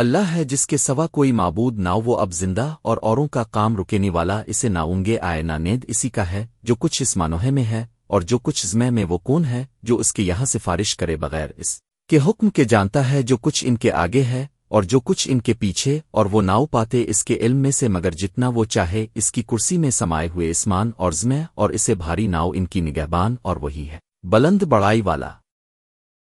اللہ ہے جس کے سوا کوئی معبود نہ وہ اب زندہ اور اوروں کا کام رکینے والا اسے نہ اونگے آئے نہ نیند اسی کا ہے جو کچھ اس مانوہے میں ہے اور جو کچھ زمے میں وہ کون ہے جو اس کے یہاں سفارش کرے بغیر اس کے حکم کے جانتا ہے جو کچھ ان کے آگے ہے اور جو کچھ ان کے پیچھے اور وہ ناؤ پاتے اس کے علم میں سے مگر جتنا وہ چاہے اس کی کرسی میں سمائے ہوئے اسمان اور زمے اور اسے بھاری ناؤ ان کی نگہبان اور وہی ہے بلند بڑائی والا